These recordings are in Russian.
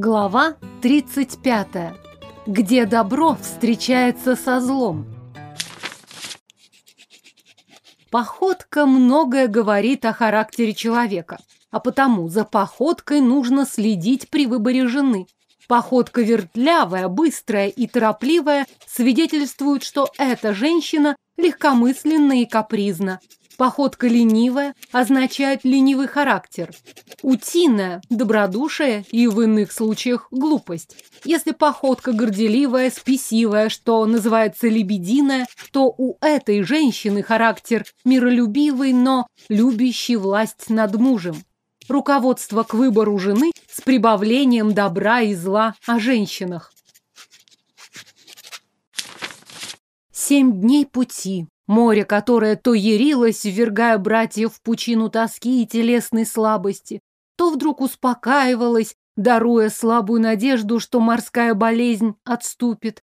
Глава 35. Где добро встречается со злом. Походка многое говорит о характере человека, а потому за походкой нужно следить при выборе жены. Походка вертлявая, быстрая и торопливая свидетельствует, что эта женщина легкомысленна и капризна, Походка ленивая означает ленивый характер. Утиная – добродушие и в иных случаях глупость. Если походка горделивая, спесивая, что называется лебединая, то у этой женщины характер миролюбивый, но любящий власть над мужем. Руководство к выбору жены с прибавлением добра и зла о женщинах. Семь дней пути, Море, которое то ярилось, ввергая братьев в пучину тоски и телесной слабости, то вдруг успокаивалось, даруя слабую надежду, что морская болезнь отступит.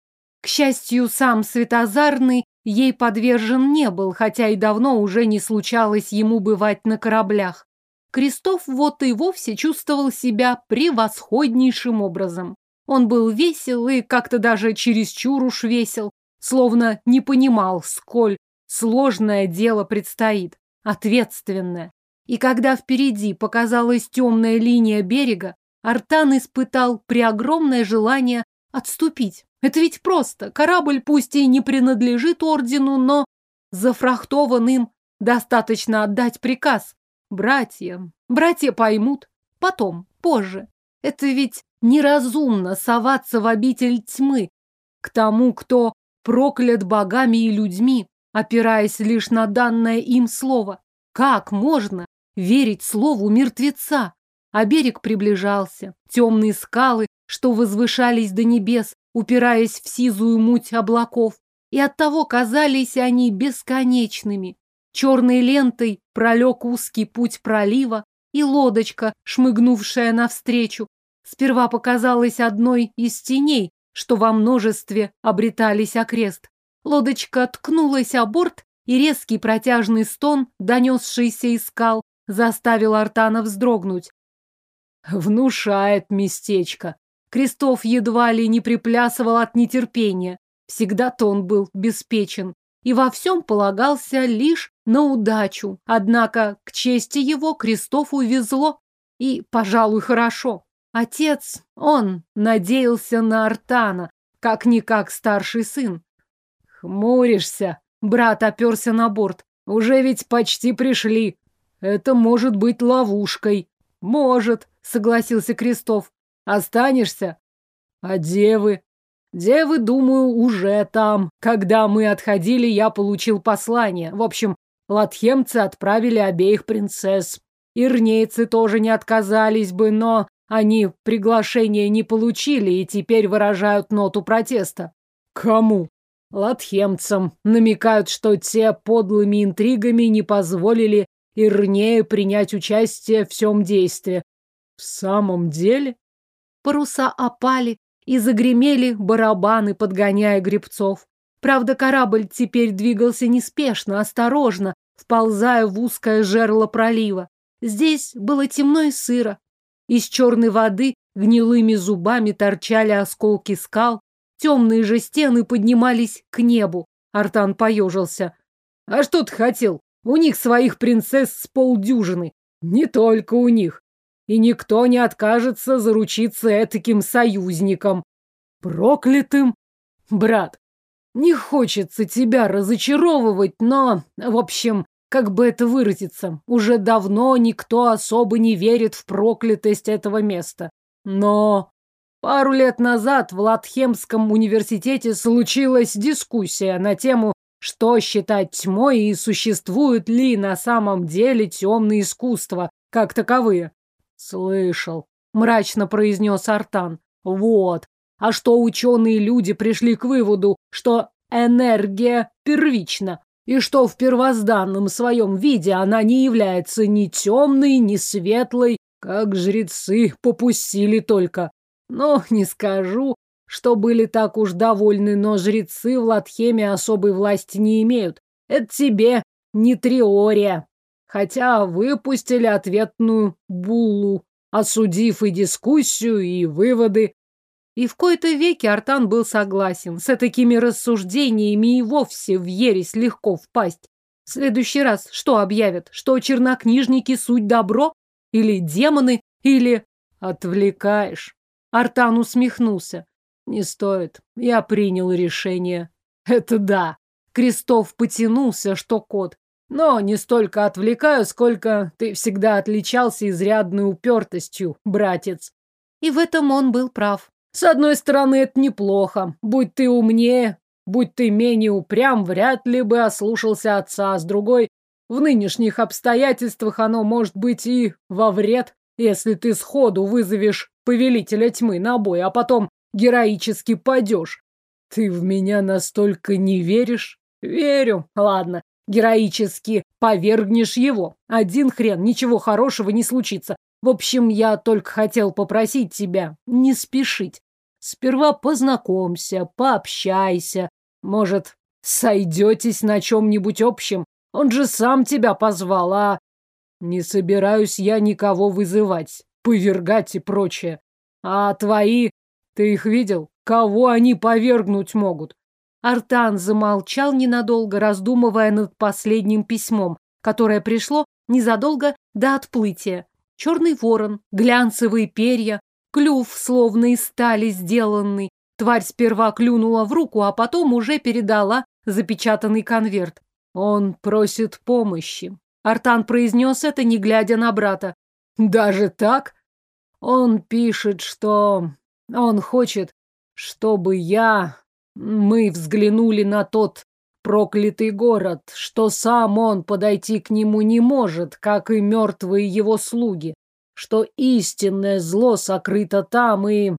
К счастью, сам Светозарный ей подвержен не был, хотя и давно уже не случалось ему бывать на кораблях. Крестов вот и вовсе чувствовал себя превосходнейшим образом. Он был весел и как-то даже чересчур уж весел, словно не понимал, сколь Сложное дело предстоит, ответственное. И когда впереди показалась темная линия берега, Артан испытал преогромное желание отступить. Это ведь просто. Корабль пусть и не принадлежит ордену, но зафрахтован им. Достаточно отдать приказ. Братья. Братья поймут. Потом, позже. Это ведь неразумно соваться в обитель тьмы к тому, кто проклят богами и людьми, опираясь лишь на данное им слово. Как можно верить слову мертвеца? А берег приближался. Темные скалы, что возвышались до небес, упираясь в сизую муть облаков. И оттого казались они бесконечными. Черной лентой пролег узкий путь пролива, и лодочка, шмыгнувшая навстречу, сперва показалась одной из теней, что во множестве обретались окрест. Лодочка ткнулась о борт, и резкий протяжный стон, донесшийся из скал, заставил Артана вздрогнуть. Внушает местечко. Крестов едва ли не приплясывал от нетерпения. Всегда-то он был беспечен и во всем полагался лишь на удачу. Однако, к чести его, Крестов увезло. И, пожалуй, хорошо. Отец, он надеялся на Артана, как-никак старший сын. Хмуришься. Брат оперся на борт. Уже ведь почти пришли. Это может быть ловушкой. Может, согласился Крестов. Останешься? А девы? Девы, думаю, уже там. Когда мы отходили, я получил послание. В общем, латхемцы отправили обеих принцесс. Ирнейцы тоже не отказались бы, но они приглашение не получили и теперь выражают ноту протеста. Кому? Латхемцам намекают, что те подлыми интригами не позволили Ирнею принять участие в всем действии. В самом деле? Паруса опали и загремели барабаны, подгоняя гребцов. Правда, корабль теперь двигался неспешно, осторожно, вползая в узкое жерло пролива. Здесь было темно и сыро. Из черной воды гнилыми зубами торчали осколки скал, Темные же стены поднимались к небу. Артан поежился. А что ты хотел? У них своих принцесс с полдюжины. Не только у них. И никто не откажется заручиться этаким союзником. Проклятым? Брат, не хочется тебя разочаровывать, но, в общем, как бы это выразиться, уже давно никто особо не верит в проклятость этого места. Но Пару лет назад в Латхемском университете случилась дискуссия на тему, что считать тьмой и существуют ли на самом деле темные искусства, как таковые. Слышал, мрачно произнес Артан. Вот. А что ученые люди пришли к выводу, что энергия первична, и что в первозданном своем виде она не является ни темной, ни светлой, как жрецы попустили только. Ну, не скажу, что были так уж довольны, но жрецы в Латхеме особой власти не имеют. Это тебе не теория. Хотя выпустили ответную буллу. осудив и дискуссию, и выводы. И в кои-то веки Артан был согласен. С такими рассуждениями и вовсе в ересь легко впасть. В следующий раз что объявят? Что чернокнижники суть добро? Или демоны? Или... Отвлекаешь. Артан усмехнулся. Не стоит. Я принял решение. Это да. Крестов потянулся, что кот. Но не столько отвлекаю, сколько ты всегда отличался изрядной упертостью, братец. И в этом он был прав. С одной стороны, это неплохо. Будь ты умнее, будь ты менее упрям, вряд ли бы ослушался отца. А с другой, в нынешних обстоятельствах оно может быть и во вред, если ты сходу вызовешь повелителя тьмы на бой, а потом героически падешь. Ты в меня настолько не веришь? Верю. Ладно, героически повергнешь его. Один хрен, ничего хорошего не случится. В общем, я только хотел попросить тебя не спешить. Сперва познакомься, пообщайся. Может, сойдетесь на чем-нибудь общем? Он же сам тебя позвал, а... Не собираюсь я никого вызывать, повергать и прочее. А твои... Ты их видел? Кого они повергнуть могут? Артан замолчал ненадолго, раздумывая над последним письмом, которое пришло незадолго до отплытия. Черный ворон, глянцевые перья, Клюв, словно из стали сделанный. Тварь сперва клюнула в руку, а потом уже передала запечатанный конверт. Он просит помощи. Артан произнес это, не глядя на брата. Даже так? Он пишет, что... Он хочет, чтобы я... Мы взглянули на тот проклятый город, что сам он подойти к нему не может, как и мертвые его слуги что истинное зло сокрыто там и...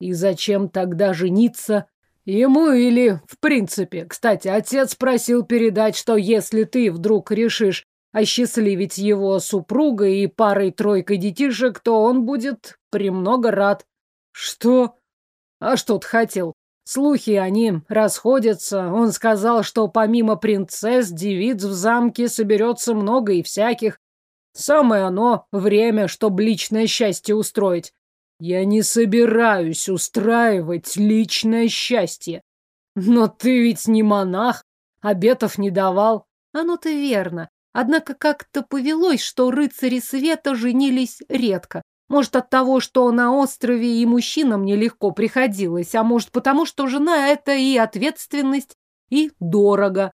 И зачем тогда жениться? Ему или в принципе? Кстати, отец просил передать, что если ты вдруг решишь осчастливить его супругой и парой-тройкой детишек, то он будет премного рад. Что? А что ты хотел? Слухи они расходятся. Он сказал, что помимо принцесс, девиц в замке соберется много и всяких. Самое оно время, чтобы личное счастье устроить. Я не собираюсь устраивать личное счастье. Но ты ведь не монах, обетов не давал. Оно-то верно. Однако как-то повелось, что рыцари света женились редко. Может, от того, что на острове и мужчинам нелегко приходилось, а может, потому что жена — это и ответственность, и дорого.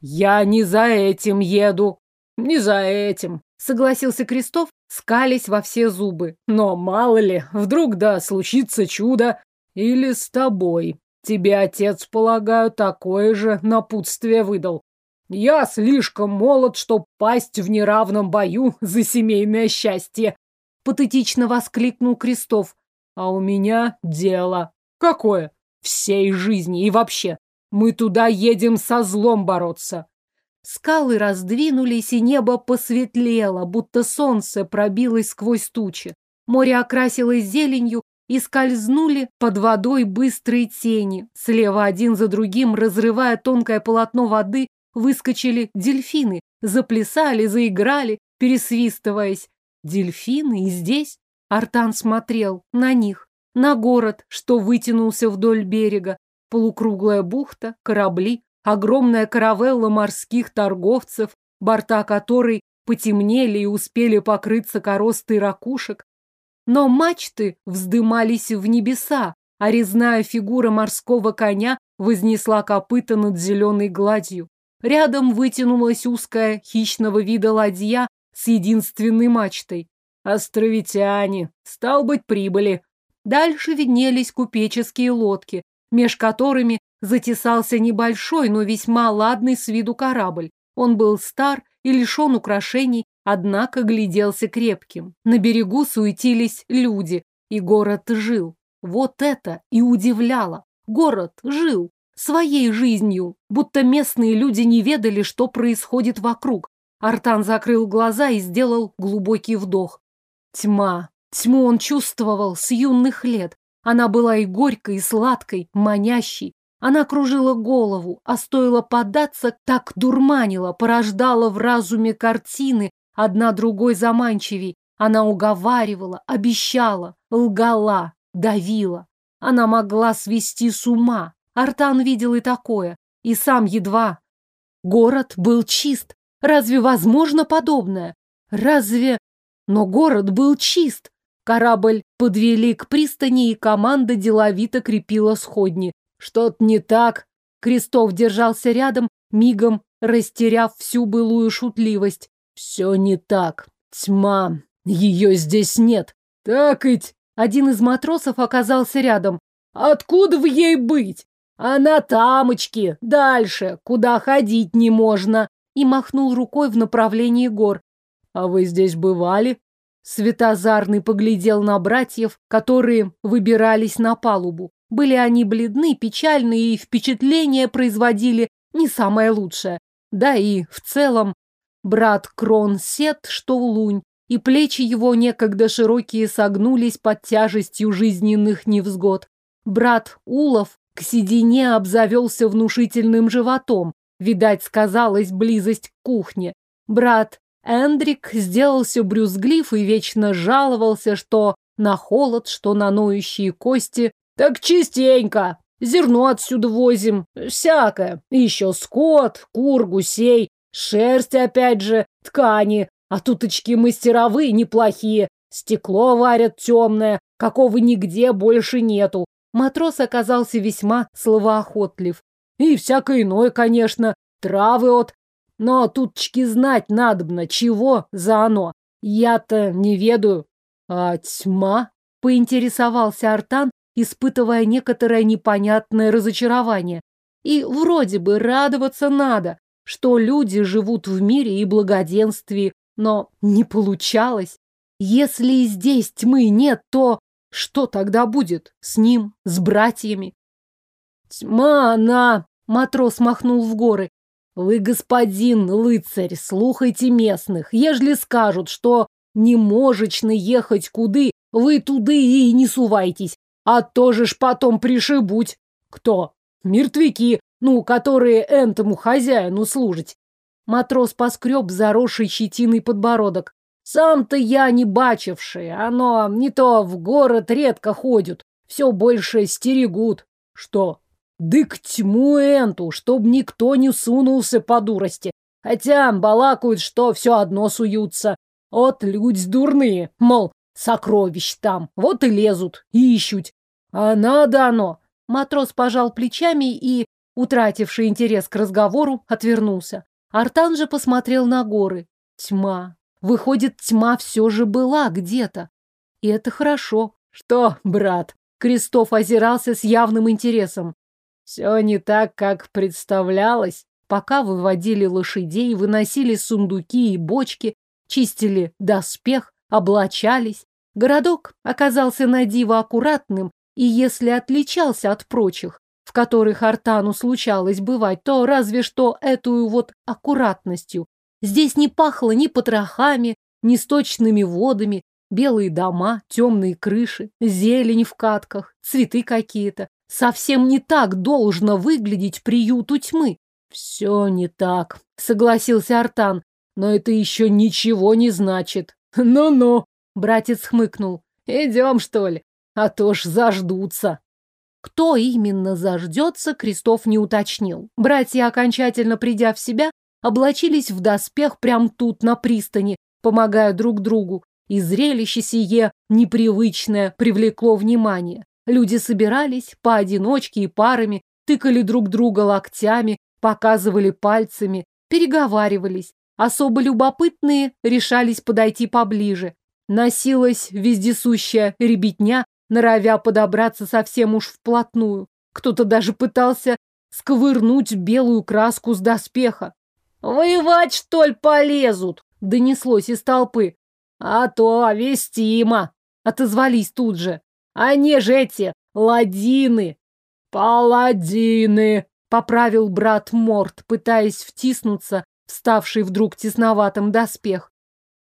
Я не за этим еду. Не за этим согласился Крестов, скались во все зубы. Но мало ли, вдруг да случится чудо. Или с тобой. Тебе отец, полагаю, такое же напутствие выдал. Я слишком молод, чтоб пасть в неравном бою за семейное счастье. Патетично воскликнул Крестов. А у меня дело. Какое? Всей жизни и вообще. Мы туда едем со злом бороться. Скалы раздвинулись, и небо посветлело, будто солнце пробилось сквозь тучи. Море окрасилось зеленью, и скользнули под водой быстрые тени. Слева один за другим, разрывая тонкое полотно воды, выскочили дельфины, заплясали, заиграли, пересвистываясь. Дельфины и здесь? Артан смотрел на них, на город, что вытянулся вдоль берега, полукруглая бухта, корабли, Огромная каравелла морских торговцев, борта которой потемнели и успели покрыться коростой ракушек. Но мачты вздымались в небеса, а резная фигура морского коня вознесла копыта над зеленой гладью. Рядом вытянулась узкая хищного вида ладья с единственной мачтой. Островитяне, стал быть, прибыли. Дальше виднелись купеческие лодки, меж которыми затесался небольшой, но весьма ладный с виду корабль. Он был стар и лишен украшений, однако гляделся крепким. На берегу суетились люди, и город жил. Вот это и удивляло. Город жил своей жизнью, будто местные люди не ведали, что происходит вокруг. Артан закрыл глаза и сделал глубокий вдох. Тьма. Тьму он чувствовал с юных лет. Она была и горькой, и сладкой, манящей. Она кружила голову, а стоило податься, так дурманила, порождала в разуме картины, одна другой заманчивей. Она уговаривала, обещала, лгала, давила. Она могла свести с ума. Артан видел и такое, и сам едва. Город был чист. Разве возможно подобное? Разве... Но город был чист. Корабль подвели к пристани, и команда деловито крепила сходни. Что-то не так. Крестов держался рядом, мигом растеряв всю былую шутливость. Все не так. Тьма. Ее здесь нет. Так ведь. Один из матросов оказался рядом. Откуда в ей быть? Она тамочки, дальше, куда ходить не можно. И махнул рукой в направлении гор. А вы здесь бывали? Светозарный поглядел на братьев, которые выбирались на палубу. Были они бледны, печальны и впечатление производили не самое лучшее. Да и в целом брат Крон сет, что лунь, и плечи его некогда широкие согнулись под тяжестью жизненных невзгод. Брат Улов к седине обзавелся внушительным животом, видать, сказалась близость к кухне. Брат Эндрик сделался брюзглив и вечно жаловался, что на холод, что на ноющие кости. Так частенько. Зерно отсюда возим, всякое. Еще скот, кур, гусей, шерсть опять же, ткани. А туточки мастеровые неплохие. Стекло варят темное, какого нигде больше нету. Матрос оказался весьма словоохотлив. И всякое иное, конечно, травы от но тутчки знать надобно, чего за оно. Я-то не ведаю. А тьма? Поинтересовался Артан, испытывая некоторое непонятное разочарование. И вроде бы радоваться надо, что люди живут в мире и благоденствии, но не получалось. Если и здесь тьмы нет, то что тогда будет с ним, с братьями? Тьма она, матрос махнул в горы, вы, господин лыцарь, слухайте местных. Ежели скажут, что не можечны ехать куды, вы туды и не сувайтесь. А то же ж потом пришибуть. Кто? Мертвяки, ну, которые энтому хозяину служить. Матрос поскреб заросший щетиной подбородок. Сам-то я не бачивший, оно не то в город редко ходят, все больше стерегут. Что, Дык тьму энту, чтоб никто не сунулся по дурости. Хотя балакают, что все одно суются. Вот люди дурные, мол, сокровищ там, вот и лезут, и ищут. А надо оно. Матрос пожал плечами и, утративший интерес к разговору, отвернулся. Артан же посмотрел на горы. Тьма. Выходит, тьма все же была где-то. И это хорошо. Что, брат? Крестов озирался с явным интересом. Все не так, как представлялось. Пока выводили лошадей, выносили сундуки и бочки, чистили доспех, облачались. Городок оказался на диво аккуратным, и если отличался от прочих, в которых Артану случалось бывать, то разве что эту вот аккуратностью. Здесь не пахло ни потрохами, ни сточными водами, белые дома, темные крыши, зелень в катках, цветы какие-то, Совсем не так должно выглядеть приют у тьмы. Все не так, согласился Артан, но это еще ничего не значит. Ну-ну, братец хмыкнул. Идем, что ли? А то ж заждутся. Кто именно заждется, Крестов не уточнил. Братья, окончательно придя в себя, облачились в доспех прямо тут, на пристани, помогая друг другу. И зрелище сие непривычное привлекло внимание. Люди собирались поодиночке и парами, тыкали друг друга локтями, показывали пальцами, переговаривались. Особо любопытные решались подойти поближе. Носилась вездесущая ребятня, норовя подобраться совсем уж вплотную. Кто-то даже пытался сковырнуть белую краску с доспеха. «Воевать, что ли, полезут?» — донеслось из толпы. «А то вестимо!» — отозвались тут же. Они же эти ладины. Паладины, поправил брат Морт, пытаясь втиснуться в ставший вдруг тесноватым доспех.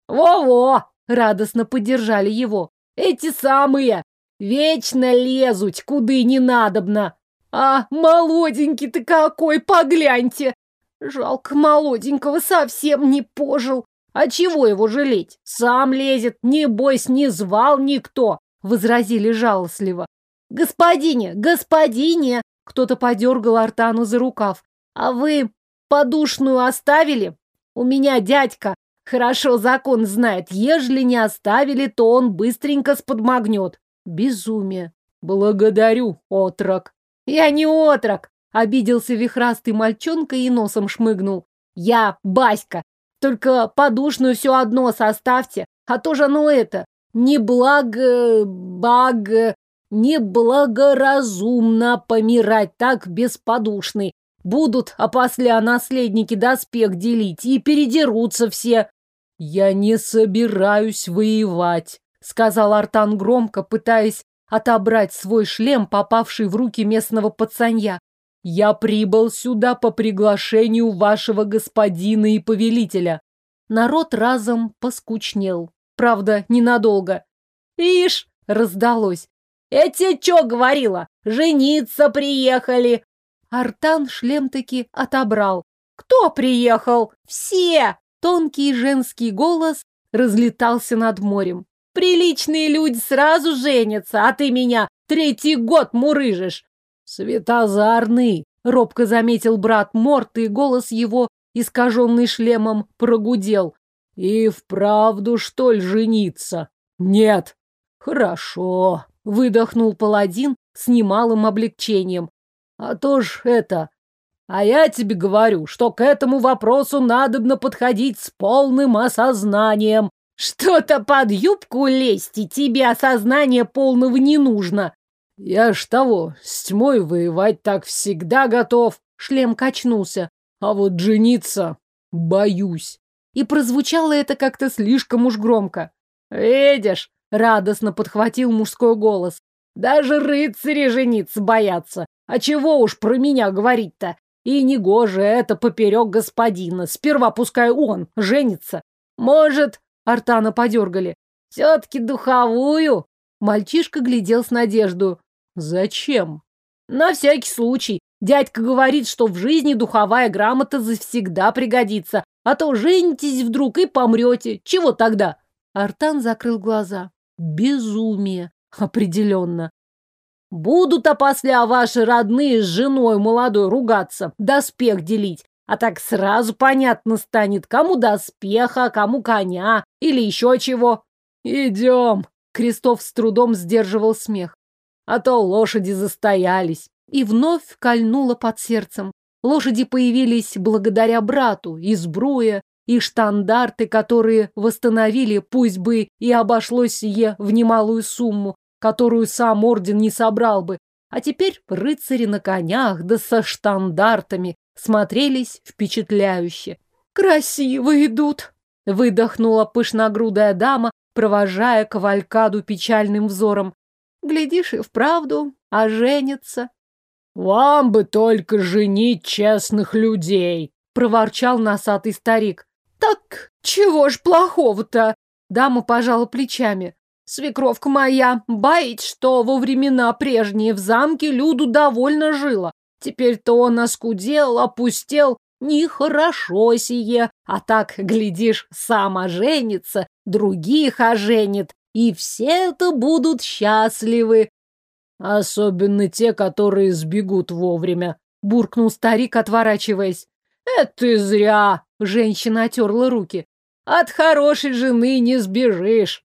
Во-во! Радостно поддержали его. Эти самые! Вечно лезут, куды не надобно. А молоденький ты какой, погляньте! Жалко молоденького, совсем не пожил. А чего его жалеть? Сам лезет, небось, не звал никто, возразили жалостливо. Господине, господине, кто-то подергал Артану за рукав. А вы подушную оставили? У меня дядька хорошо закон знает. Ежели не оставили, то он быстренько сподмогнет. Безумие. Благодарю, отрок. Я не отрок, обиделся вихрастый мальчонка и носом шмыгнул. Я Баська. Только подушную все одно составьте, а то же оно это, не благо... баг... Неблагоразумно помирать так бесподушный. Будут, а наследники доспех делить, и передерутся все. Я не собираюсь воевать, сказал Артан громко, пытаясь отобрать свой шлем, попавший в руки местного пацанья. Я прибыл сюда по приглашению вашего господина и повелителя. Народ разом поскучнел. Правда, ненадолго. Ишь, раздалось. Тебе чё говорила? Жениться приехали. Артан шлем таки отобрал. Кто приехал? Все! Тонкий женский голос разлетался над морем. Приличные люди сразу женятся, а ты меня третий год мурыжишь. Светозарный, робко заметил брат Морт, и голос его, искаженный шлемом, прогудел. И вправду, что ли, жениться? Нет. Хорошо, выдохнул паладин с немалым облегчением. А то ж это... А я тебе говорю, что к этому вопросу надобно подходить с полным осознанием. Что-то под юбку лезть, и тебе осознания полного не нужно. Я ж того, с тьмой воевать так всегда готов. Шлем качнулся. А вот жениться боюсь. И прозвучало это как-то слишком уж громко. Видишь, Радостно подхватил мужской голос. Даже рыцари жениться боятся. А чего уж про меня говорить-то? И негоже это поперек господина. Сперва пускай он женится. Может, Артана подергали. Все-таки духовую? Мальчишка глядел с надеждой. Зачем? На всякий случай. Дядька говорит, что в жизни духовая грамота завсегда пригодится. А то женитесь вдруг и помрете. Чего тогда? Артан закрыл глаза. Безумие. Определенно. Будут-то после ваши родные с женой молодой ругаться, доспех делить. А так сразу понятно станет, кому доспеха, кому коня или еще чего. Идем. Крестов с трудом сдерживал смех. А то лошади застоялись. И вновь кольнуло под сердцем. Лошади появились благодаря брату, и сбруя, и штандарты, которые восстановили, пусть бы и обошлось сие в немалую сумму, которую сам орден не собрал бы. А теперь рыцари на конях, да со штандартами, смотрелись впечатляюще. «Красиво идут!» — выдохнула пышногрудая дама, провожая кавалькаду печальным взором. «Глядишь и вправду, а женится». «Вам бы только женить честных людей!» — проворчал носатый старик. Так чего ж плохого-то? Дама пожала плечами. Свекровка моя боит, что во времена прежние в замке люду довольно жила. Теперь-то он оскудел, опустел. Нехорошо сие. А так, глядишь, сам оженится, других оженит, и все-то будут счастливы. Особенно те, которые сбегут вовремя, буркнул старик, отворачиваясь. Это зря. Женщина отерла руки. От хорошей жены не сбежишь.